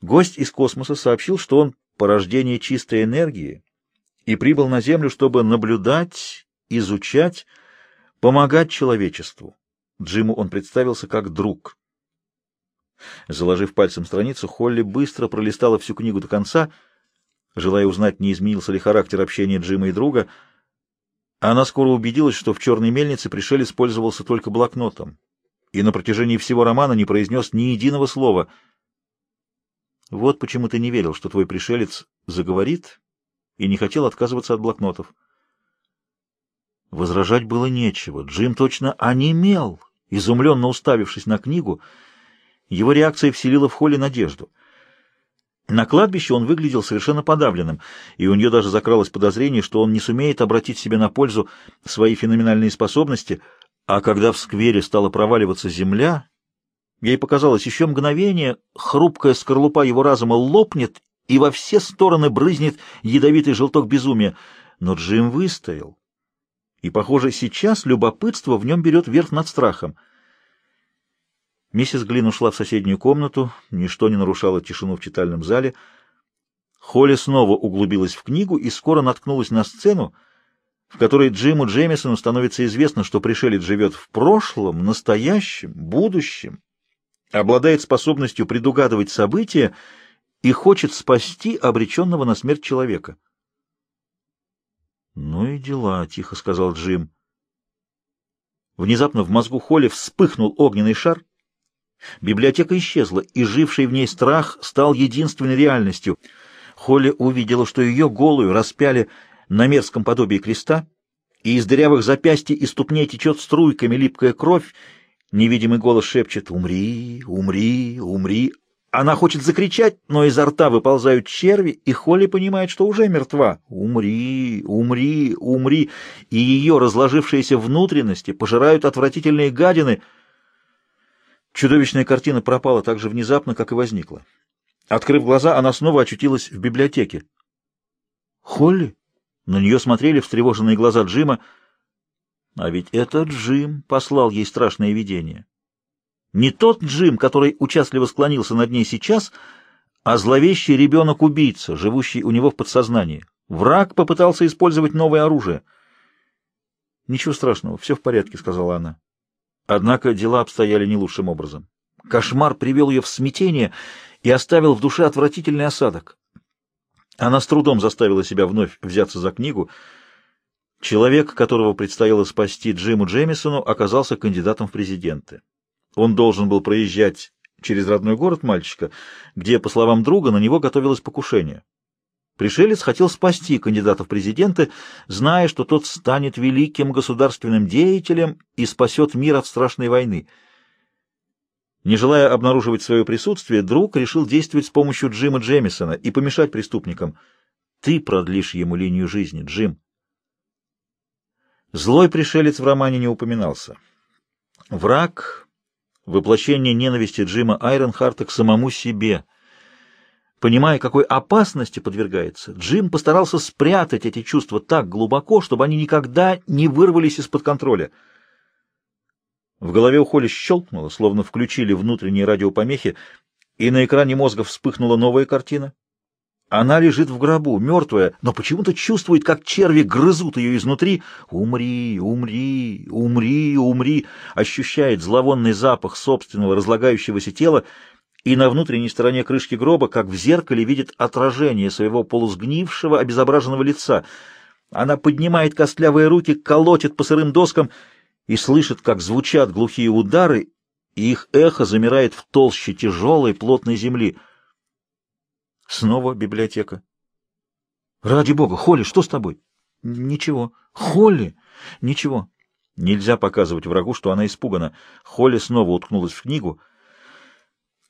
Гость из космоса сообщил, что он порождение чистой энергии и прибыл на Землю, чтобы наблюдать, изучать, помогать человечеству. Джиму он представился как друг. Заложив пальцем страницу, Холли быстро пролистала всю книгу до конца, желая узнать, не изменился ли характер общения Джима и друга. Она скоро убедилась, что в «Черной мельнице» пришелец пользовался только блокнотом и на протяжении всего романа не произнес ни единого слова. Вот почему ты не верил, что твой пришелец заговорит и не хотел отказываться от блокнотов. Возражать было нечего. Джим точно онемел, изумленно уставившись на книгу. Его реакция вселила в Холли надежду. На кладбище он выглядел совершенно подавленным, и у нее даже закралось подозрение, что он не сумеет обратить себе на пользу свои феноменальные способности, а когда в сквере стала проваливаться земля, ей показалось еще мгновение, хрупкая скорлупа его разума лопнет, и во все стороны брызнет ядовитый желток безумия. Но Джим выстоял. И, похоже, сейчас любопытство в нем берет верх над страхом. Миссис Глин ушла в соседнюю комнату, ничто не нарушало тишину в читальном зале. Холли снова углубилась в книгу и скоро наткнулась на сцену, в которой Джиму Джемисону становится известно, что пришелец живет в прошлом, настоящем, будущем, обладает способностью предугадывать события и хочет спасти обреченного на смерть человека. «Ну и дела», — тихо сказал Джим. Внезапно в мозгу Холли вспыхнул огненный шар. Библиотека исчезла, и живший в ней страх стал единственной реальностью. Холли увидела, что ее голую распяли на мерзком подобии креста, и из дырявых запястий и ступней течет струйками липкая кровь. Невидимый голос шепчет «Умри, умри, умри». Она хочет закричать, но изо рта выползают черви, и Холли понимает, что уже мертва. «Умри, умри, умри!» И ее разложившиеся внутренности пожирают отвратительные гадины. Чудовищная картина пропала так же внезапно, как и возникла. Открыв глаза, она снова очутилась в библиотеке. «Холли?» На нее смотрели встревоженные глаза Джима. А ведь это Джим послал ей страшное видение. Не тот Джим, который участливо склонился над ней сейчас, а зловещий ребенок-убийца, живущий у него в подсознании. Враг попытался использовать новое оружие. «Ничего страшного, все в порядке», — сказала она. Однако дела обстояли не лучшим образом. Кошмар привел ее в смятение и оставил в душе отвратительный осадок. Она с трудом заставила себя вновь взяться за книгу. Человек, которого предстояло спасти Джиму Джемисону, оказался кандидатом в президенты. Он должен был проезжать через родной город мальчика, где, по словам друга, на него готовилось покушение. Пришелец хотел спасти кандидата в президенты, зная, что тот станет великим государственным деятелем и спасет мир от страшной войны. Не желая обнаруживать свое присутствие, друг решил действовать с помощью Джима Джемисона и помешать преступникам. Ты продлишь ему линию жизни, Джим. Злой пришелец в романе не упоминался. Враг воплощение ненависти Джима Айронхарта к самому себе. Понимая, какой опасности подвергается, Джим постарался спрятать эти чувства так глубоко, чтобы они никогда не вырвались из-под контроля. В голове у Холли щелкнуло, словно включили внутренние радиопомехи, и на экране мозга вспыхнула новая картина. Она лежит в гробу, мертвая, но почему-то чувствует, как черви грызут ее изнутри. «Умри, умри, умри, умри!» Ощущает зловонный запах собственного разлагающегося тела и на внутренней стороне крышки гроба, как в зеркале, видит отражение своего полусгнившего, обезображенного лица. Она поднимает костлявые руки, колотит по сырым доскам и слышит, как звучат глухие удары, и их эхо замирает в толще тяжелой плотной земли — Снова библиотека. Ради бога, Холли, что с тобой? Ничего. Холли? Ничего. Нельзя показывать врагу, что она испугана. Холли снова уткнулась в книгу.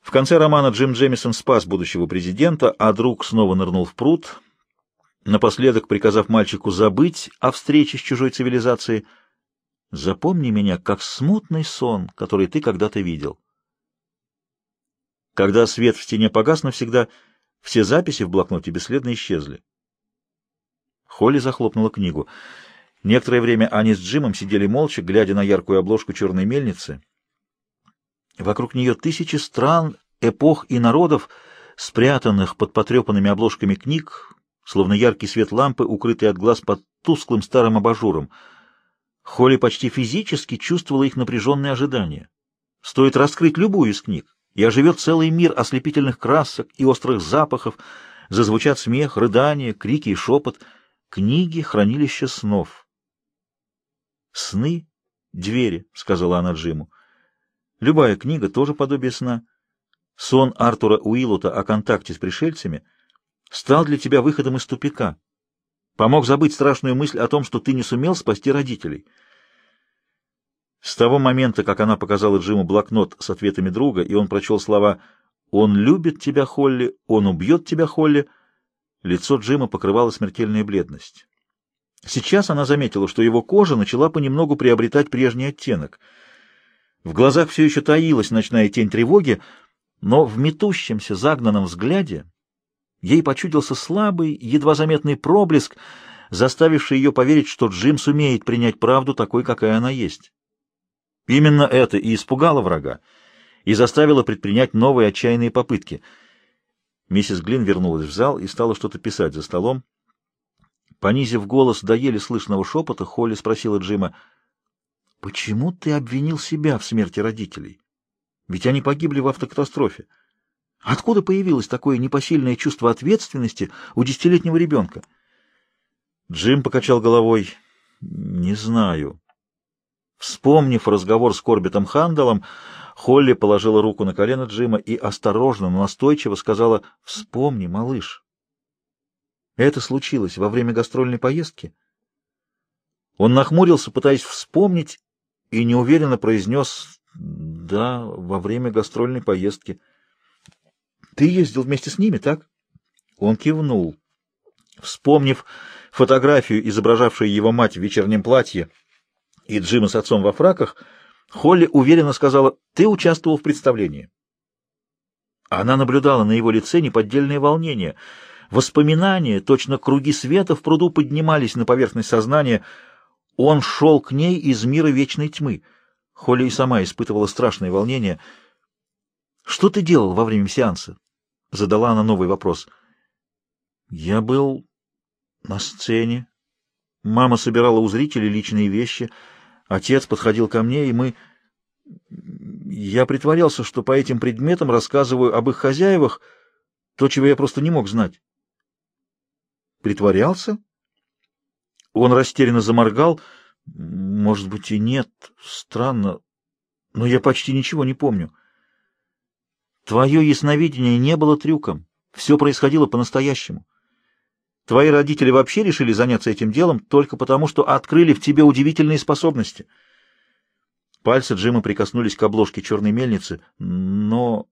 В конце романа Джим Джемисон спас будущего президента, а друг снова нырнул в пруд, напоследок приказав мальчику забыть о встрече с чужой цивилизацией. «Запомни меня, как смутный сон, который ты когда-то видел». Когда свет в стене погас навсегда, все записи в блокноте бесследно исчезли. Холли захлопнула книгу. Некоторое время они с Джимом сидели молча, глядя на яркую обложку черной мельницы. Вокруг нее тысячи стран, эпох и народов спрятанных под потрепанными обложками книг, словно яркий свет лампы, укрытый от глаз под тусклым старым абажуром. Холли почти физически чувствовала их напряженные ожидания. Стоит раскрыть любую из книг, и оживет целый мир ослепительных красок и острых запахов, зазвучат смех, рыдания, крики и шепот. Книги — хранилище снов. «Сны — двери», — сказала она Джиму. «Любая книга — тоже подобие сна. Сон Артура Уиллота о контакте с пришельцами стал для тебя выходом из тупика. Помог забыть страшную мысль о том, что ты не сумел спасти родителей». С того момента, как она показала Джиму блокнот с ответами друга, и он прочел слова «Он любит тебя, Холли, он убьет тебя, Холли», лицо Джима покрывала смертельная бледность. Сейчас она заметила, что его кожа начала понемногу приобретать прежний оттенок. В глазах все еще таилась ночная тень тревоги, но в метущемся, загнанном взгляде ей почудился слабый, едва заметный проблеск, заставивший ее поверить, что Джим сумеет принять правду такой, какая она есть. Именно это и испугало врага, и заставило предпринять новые отчаянные попытки. Миссис Глин вернулась в зал и стала что-то писать за столом. Понизив голос до еле слышного шепота, Холли спросила Джима, «Почему ты обвинил себя в смерти родителей? Ведь они погибли в автокатастрофе. Откуда появилось такое непосильное чувство ответственности у десятилетнего ребенка?» Джим покачал головой, «Не знаю». Вспомнив разговор с Корбитом Хандалом, Холли положила руку на колено Джима и осторожно, но настойчиво сказала «Вспомни, малыш». Это случилось во время гастрольной поездки? Он нахмурился, пытаясь вспомнить, и неуверенно произнес «Да, во время гастрольной поездки». «Ты ездил вместе с ними, так?» Он кивнул. Вспомнив фотографию, изображавшую его мать в вечернем платье, и Джима с отцом во фраках, Холли уверенно сказала, «Ты участвовал в представлении». Она наблюдала на его лице неподдельное волнение. Воспоминания, точно круги света в пруду поднимались на поверхность сознания. Он шел к ней из мира вечной тьмы. Холли и сама испытывала страшное волнение. «Что ты делал во время сеанса?» — задала она новый вопрос. «Я был на сцене. Мама собирала у зрителей личные вещи — Отец подходил ко мне, и мы... Я притворялся, что по этим предметам рассказываю об их хозяевах, то, чего я просто не мог знать. Притворялся? Он растерянно заморгал. Может быть, и нет. Странно. Но я почти ничего не помню. Твое ясновидение не было трюком. Все происходило по-настоящему. Твои родители вообще решили заняться этим делом только потому, что открыли в тебе удивительные способности. Пальцы Джима прикоснулись к обложке черной мельницы. Но...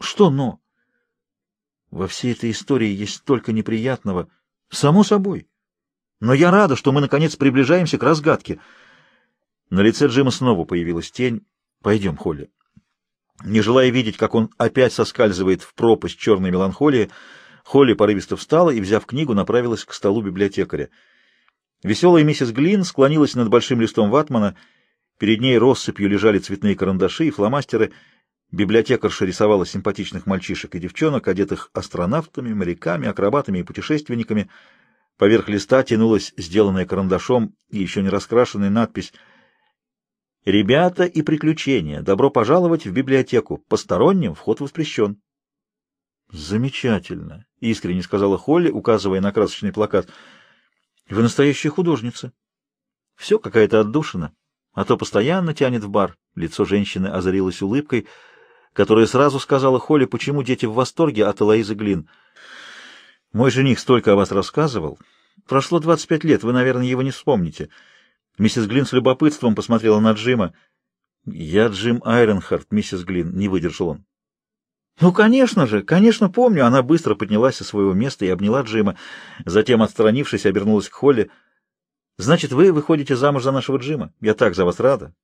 Что но? Во всей этой истории есть столько неприятного. Само собой. Но я рада, что мы, наконец, приближаемся к разгадке. На лице Джима снова появилась тень. Пойдем, Холли. Не желая видеть, как он опять соскальзывает в пропасть черной меланхолии, Холли порывисто встала и, взяв книгу, направилась к столу библиотекаря. Веселая миссис Глин склонилась над большим листом ватмана. Перед ней россыпью лежали цветные карандаши и фломастеры. Библиотекарша рисовала симпатичных мальчишек и девчонок, одетых астронавтами, моряками, акробатами и путешественниками. Поверх листа тянулась сделанная карандашом и еще не раскрашенная надпись «Ребята и приключения! Добро пожаловать в библиотеку! Посторонним вход воспрещен!» «Замечательно!» — искренне сказала Холли, указывая на красочный плакат. «Вы настоящая художница. Все какая-то отдушина, а то постоянно тянет в бар». Лицо женщины озарилось улыбкой, которая сразу сказала Холли, почему дети в восторге от Элоизы Глин. «Мой жених столько о вас рассказывал. Прошло двадцать пять лет, вы, наверное, его не вспомните». Миссис Глин с любопытством посмотрела на Джима. «Я Джим Айронхарт, миссис Глин», — не выдержал он. «Ну, конечно же, конечно, помню». Она быстро поднялась со своего места и обняла Джима. Затем, отстранившись, обернулась к Холли. «Значит, вы выходите замуж за нашего Джима? Я так за вас рада.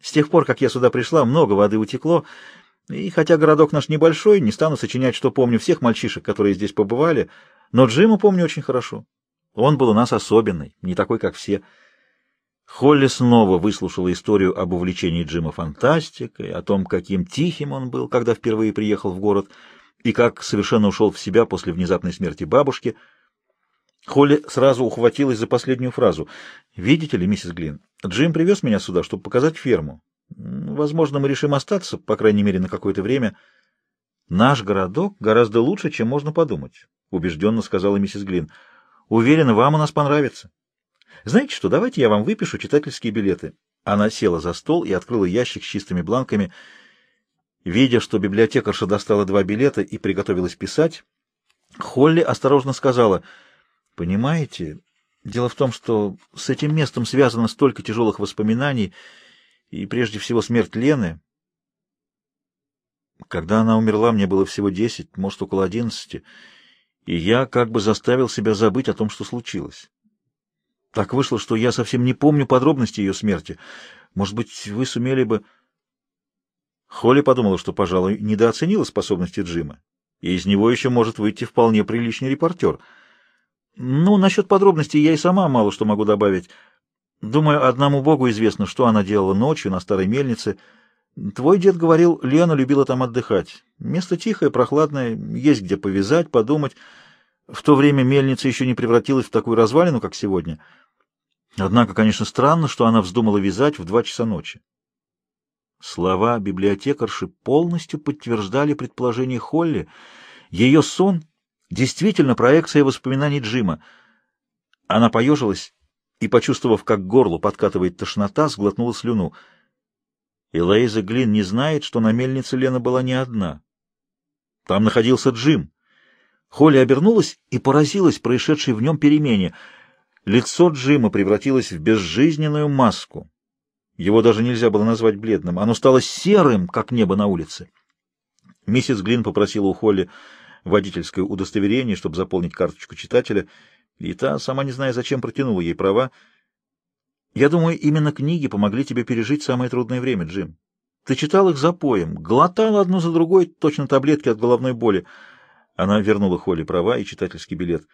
С тех пор, как я сюда пришла, много воды утекло, и хотя городок наш небольшой, не стану сочинять, что помню всех мальчишек, которые здесь побывали, но Джима помню очень хорошо. Он был у нас особенный, не такой, как все». Холли снова выслушала историю об увлечении Джима фантастикой, о том, каким тихим он был, когда впервые приехал в город, и как совершенно ушел в себя после внезапной смерти бабушки. Холли сразу ухватилась за последнюю фразу. «Видите ли, миссис Глин, Джим привез меня сюда, чтобы показать ферму. Возможно, мы решим остаться, по крайней мере, на какое-то время. Наш городок гораздо лучше, чем можно подумать», — убежденно сказала миссис Глин. «Уверена, вам у нас понравится. Знаете что, давайте я вам выпишу читательские билеты». Она села за стол и открыла ящик с чистыми бланками — Видя, что библиотекарша достала два билета и приготовилась писать, Холли осторожно сказала, «Понимаете, дело в том, что с этим местом связано столько тяжелых воспоминаний, и прежде всего смерть Лены. Когда она умерла, мне было всего десять, может, около одиннадцати, и я как бы заставил себя забыть о том, что случилось. Так вышло, что я совсем не помню подробности ее смерти. Может быть, вы сумели бы... Холли подумала, что, пожалуй, недооценила способности Джима, и из него еще может выйти вполне приличный репортер. Ну, насчет подробностей я и сама мало что могу добавить. Думаю, одному богу известно, что она делала ночью на старой мельнице. Твой дед говорил, Лена любила там отдыхать. Место тихое, прохладное, есть где повязать, подумать. В то время мельница еще не превратилась в такую развалину, как сегодня. Однако, конечно, странно, что она вздумала вязать в два часа ночи. Слова библиотекарши полностью подтверждали предположение Холли. Ее сон — действительно проекция воспоминаний Джима. Она поежилась и, почувствовав, как горло подкатывает тошнота, сглотнула слюну. И Лейза Глин не знает, что на мельнице Лена была не одна. Там находился Джим. Холли обернулась и поразилась происшедшей в нем перемене. Лицо Джима превратилось в безжизненную маску. Его даже нельзя было назвать бледным. Оно стало серым, как небо на улице. Миссис Глин попросила у Холли водительское удостоверение, чтобы заполнить карточку читателя, и та, сама не зная зачем, протянула ей права. «Я думаю, именно книги помогли тебе пережить самое трудное время, Джим. Ты читал их запоем, глотал одну за другой, точно таблетки от головной боли». Она вернула Холли права и читательский билет.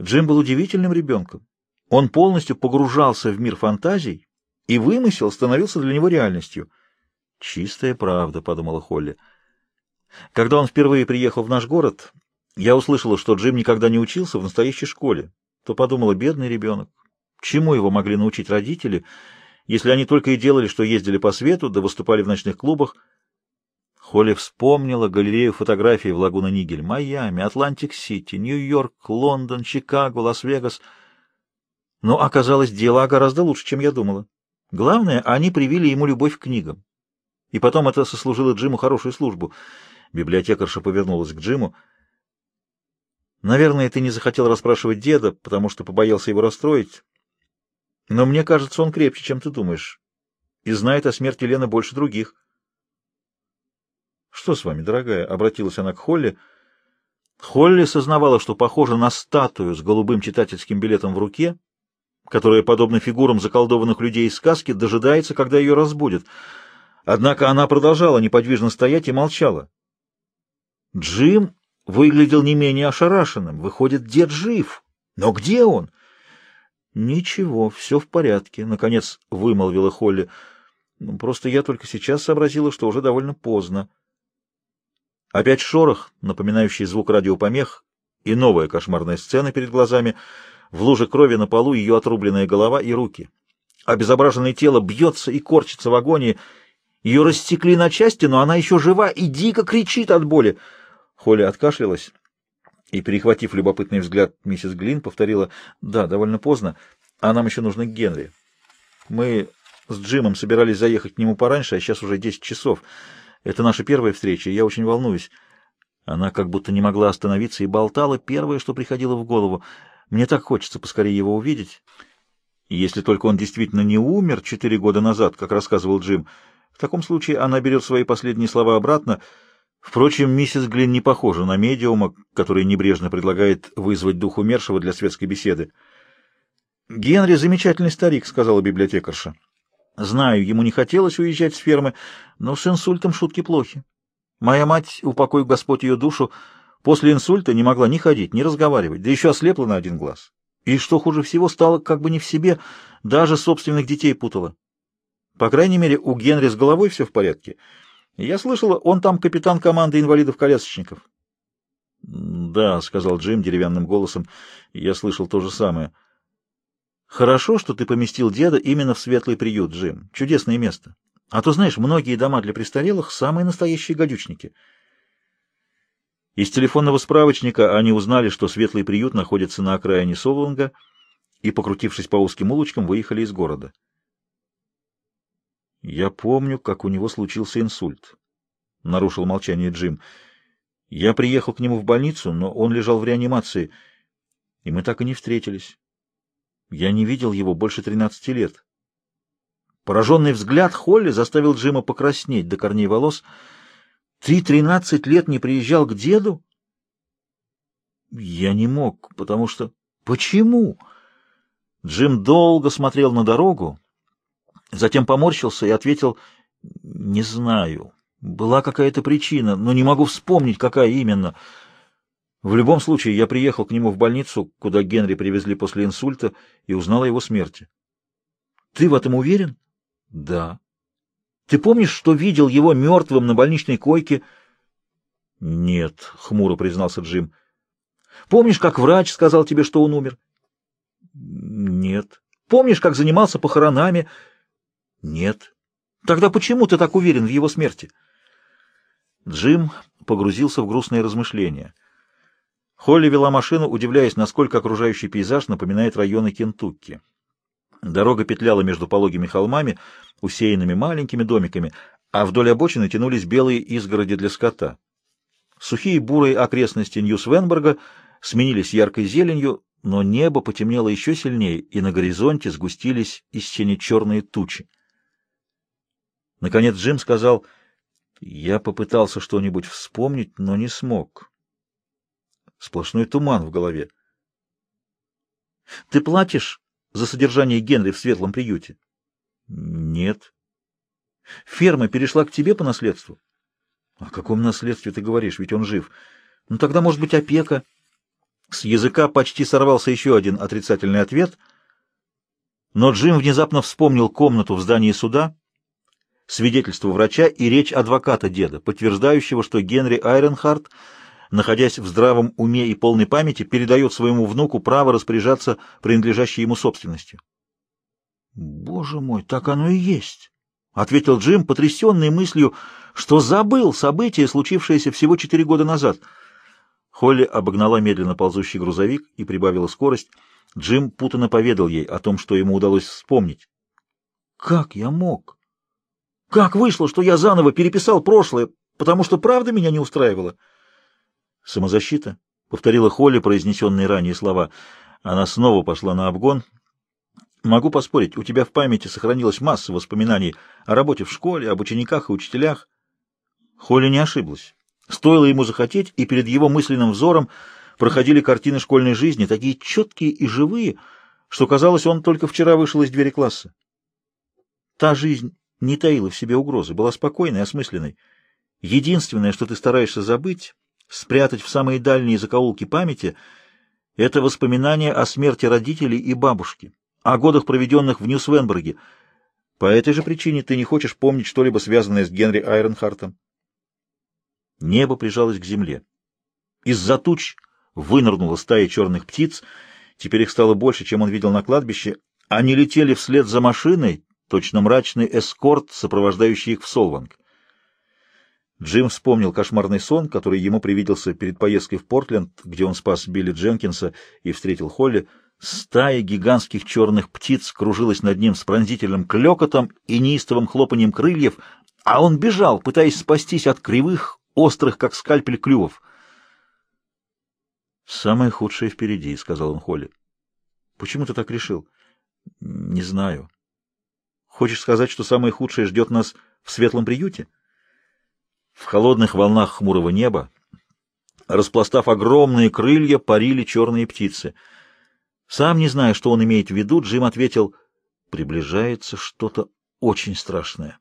Джим был удивительным ребенком. Он полностью погружался в мир фантазий и вымысел становился для него реальностью. «Чистая правда», — подумала Холли. Когда он впервые приехал в наш город, я услышала, что Джим никогда не учился в настоящей школе. То подумала, бедный ребенок. Чему его могли научить родители, если они только и делали, что ездили по свету, да выступали в ночных клубах? Холли вспомнила галерею фотографий в Лагуна-Нигель, Майами, Атлантик-Сити, Нью-Йорк, Лондон, Чикаго, Лас-Вегас. Но оказалось, дела гораздо лучше, чем я думала. Главное, они привили ему любовь к книгам. И потом это сослужило Джиму хорошую службу. Библиотекарша повернулась к Джиму. «Наверное, ты не захотел расспрашивать деда, потому что побоялся его расстроить. Но мне кажется, он крепче, чем ты думаешь, и знает о смерти Лены больше других». «Что с вами, дорогая?» — обратилась она к Холли. Холли сознавала, что похожа на статую с голубым читательским билетом в руке, которая, подобно фигурам заколдованных людей из сказки, дожидается, когда ее разбудят. Однако она продолжала неподвижно стоять и молчала. Джим выглядел не менее ошарашенным. Выходит, дед жив. Но где он? Ничего, все в порядке, — наконец вымолвила Холли. Ну, просто я только сейчас сообразила, что уже довольно поздно. Опять шорох, напоминающий звук радиопомех, и новая кошмарная сцена перед глазами — в луже крови на полу ее отрубленная голова и руки. Обезображенное тело бьется и корчится в агонии. Ее рассекли на части, но она еще жива и дико кричит от боли. Холли откашлялась и, перехватив любопытный взгляд, миссис Глин повторила, «Да, довольно поздно, а нам еще нужно Генри. Мы с Джимом собирались заехать к нему пораньше, а сейчас уже десять часов. Это наша первая встреча, и я очень волнуюсь». Она как будто не могла остановиться и болтала первое, что приходило в голову — мне так хочется поскорее его увидеть. Если только он действительно не умер четыре года назад, как рассказывал Джим, в таком случае она берет свои последние слова обратно. Впрочем, миссис Глин не похожа на медиума, который небрежно предлагает вызвать дух умершего для светской беседы. «Генри — замечательный старик», — сказала библиотекарша. «Знаю, ему не хотелось уезжать с фермы, но с инсультом шутки плохи. Моя мать, упокой Господь ее душу, — После инсульта не могла ни ходить, ни разговаривать, да еще ослепла на один глаз. И, что хуже всего, стала как бы не в себе, даже собственных детей путала. По крайней мере, у Генри с головой все в порядке, Я слышал, он там капитан команды инвалидов-колясочников. — Да, — сказал Джим деревянным голосом, — я слышал то же самое. — Хорошо, что ты поместил деда именно в светлый приют, Джим. Чудесное место. А то, знаешь, многие дома для престарелых — самые настоящие гадючники. Из телефонного справочника они узнали, что светлый приют находится на окраине Солунга, и, покрутившись по узким улочкам, выехали из города. Я помню, как у него случился инсульт. Нарушил молчание Джим. Я приехал к нему в больницу, но он лежал в реанимации, и мы так и не встретились. Я не видел его больше тринадцати лет. Пораженный взгляд Холли заставил Джима покраснеть до корней волос. Ты тринадцать лет не приезжал к деду? Я не мог, потому что... Почему? Джим долго смотрел на дорогу, Затем поморщился и ответил, «Не знаю. Была какая-то причина, но не могу вспомнить, какая именно. В любом случае, я приехал к нему в больницу, куда Генри привезли после инсульта, и узнал о его смерти». «Ты в этом уверен?» «Да». «Ты помнишь, что видел его мертвым на больничной койке?» «Нет», — хмуро признался Джим. «Помнишь, как врач сказал тебе, что он умер?» «Нет». «Помнишь, как занимался похоронами?» Нет. Тогда почему ты так уверен в его смерти? Джим погрузился в грустные размышления. Холли вела машину, удивляясь, насколько окружающий пейзаж напоминает районы Кентукки. Дорога петляла между пологими холмами, усеянными маленькими домиками, а вдоль обочины тянулись белые изгороди для скота. Сухие бурые окрестности Нью-Свенберга сменились яркой зеленью, но небо потемнело еще сильнее, и на горизонте сгустились из тени черные тучи. Наконец Джим сказал, «Я попытался что-нибудь вспомнить, но не смог. Сплошной туман в голове. Ты платишь за содержание Генри в светлом приюте? Нет. Ферма перешла к тебе по наследству? О каком наследстве ты говоришь, ведь он жив. Ну тогда, может быть, опека? С языка почти сорвался еще один отрицательный ответ, но Джим внезапно вспомнил комнату в здании суда, свидетельство врача и речь адвоката деда, подтверждающего, что Генри Айренхарт, находясь в здравом уме и полной памяти, передает своему внуку право распоряжаться принадлежащей ему собственностью. «Боже мой, так оно и есть!» — ответил Джим, потрясенный мыслью, что забыл событие, случившееся всего четыре года назад. Холли обогнала медленно ползущий грузовик и прибавила скорость. Джим путанно поведал ей о том, что ему удалось вспомнить. «Как я мог?» Как вышло, что я заново переписал прошлое, потому что правда меня не устраивала? Самозащита, — повторила Холли произнесенные ранее слова. Она снова пошла на обгон. Могу поспорить, у тебя в памяти сохранилась масса воспоминаний о работе в школе, об учениках и учителях. Холли не ошиблась. Стоило ему захотеть, и перед его мысленным взором проходили картины школьной жизни, такие четкие и живые, что казалось, он только вчера вышел из двери класса. Та жизнь не таила в себе угрозы, была спокойной, осмысленной. Единственное, что ты стараешься забыть, спрятать в самые дальние закоулки памяти, это воспоминания о смерти родителей и бабушки, о годах, проведенных в Нью-Свенберге. По этой же причине ты не хочешь помнить что-либо связанное с Генри Айренхартом. Небо прижалось к земле. Из-за туч вынырнула стая черных птиц, теперь их стало больше, чем он видел на кладбище. Они летели вслед за машиной, точно мрачный эскорт, сопровождающий их в Солванг. Джим вспомнил кошмарный сон, который ему привиделся перед поездкой в Портленд, где он спас Билли Дженкинса и встретил Холли. Стая гигантских черных птиц кружилась над ним с пронзительным клекотом и неистовым хлопанием крыльев, а он бежал, пытаясь спастись от кривых, острых, как скальпель, клювов. «Самое худшее впереди», — сказал он Холли. «Почему ты так решил?» «Не знаю». Хочешь сказать, что самое худшее ждет нас в светлом приюте? В холодных волнах хмурого неба, распластав огромные крылья, парили черные птицы. Сам не зная, что он имеет в виду, Джим ответил, приближается что-то очень страшное.